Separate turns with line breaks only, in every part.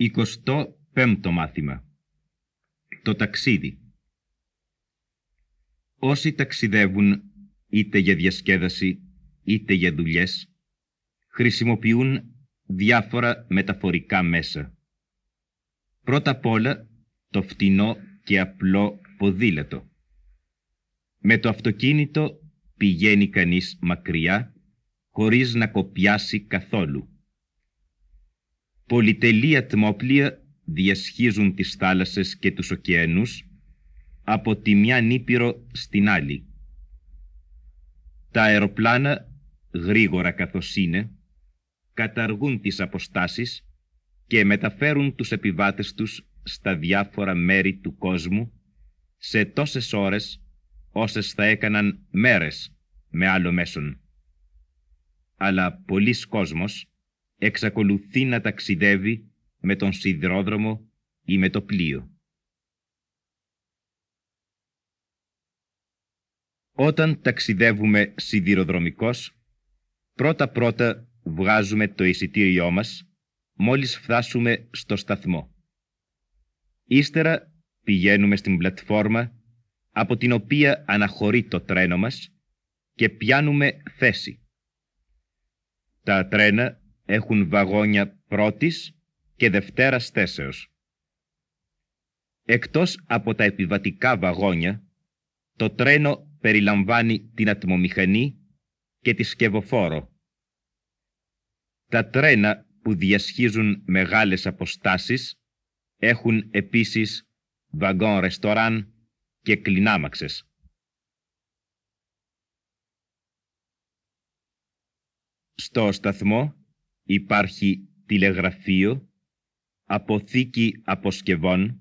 25ο μάθημα Το ταξίδι Όσοι ταξιδεύουν είτε για διασκέδαση είτε για δουλειές χρησιμοποιούν διάφορα μεταφορικά μέσα. Πρώτα απ' όλα το φτηνό και απλό ποδήλατο. Με το αυτοκίνητο πηγαίνει κανείς μακριά χωρίς να κοπιάσει καθόλου. Πολυτελή ατμόπλια διασχίζουν τις θάλασσες και τους ωκεανούς από τη μια νήπειρο στην άλλη. Τα αεροπλάνα, γρήγορα καθώς είναι, καταργούν τις αποστάσεις και μεταφέρουν τους επιβάτες τους στα διάφορα μέρη του κόσμου σε τόσες ώρες όσες θα έκαναν μέρες με άλλο μέσον. Αλλά πολλοί κόσμος εξακολουθεί να ταξιδεύει με τον σιδηρόδρομο ή με το πλοίο. Όταν ταξιδεύουμε σιδηροδρομικός, πρώτα-πρώτα βγάζουμε το εισιτήριό μας μόλις φτάσουμε στο σταθμό. Ύστερα πηγαίνουμε στην πλατφόρμα από την οποία αναχωρεί το τρένο μας και πιάνουμε θέση. Τα τρένα έχουν βαγόνια πρώτης και δευτέρας θέσεως. Εκτός από τα επιβατικά βαγόνια, το τρένο περιλαμβάνει την ατμομηχανή και τη σκευοφόρο. Τα τρένα που διασχίζουν μεγάλες αποστάσεις έχουν επίσης βαγόν ρεστοράν και κλινάμαξες. Στο σταθμό υπάρχει τηλεγραφείο, αποθήκη αποσκευών,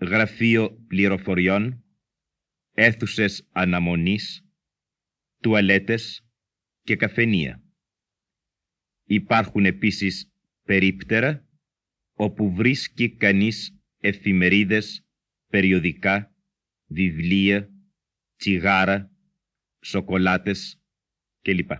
γραφείο πληροφοριών, αίθουσες αναμονής, τουαλέτες και καφενεία. Υπάρχουν επίσης περίπτερα όπου βρίσκει κανείς εφημερίδες, περιοδικά, βιβλία, τσιγάρα, σοκολάτες κλπ.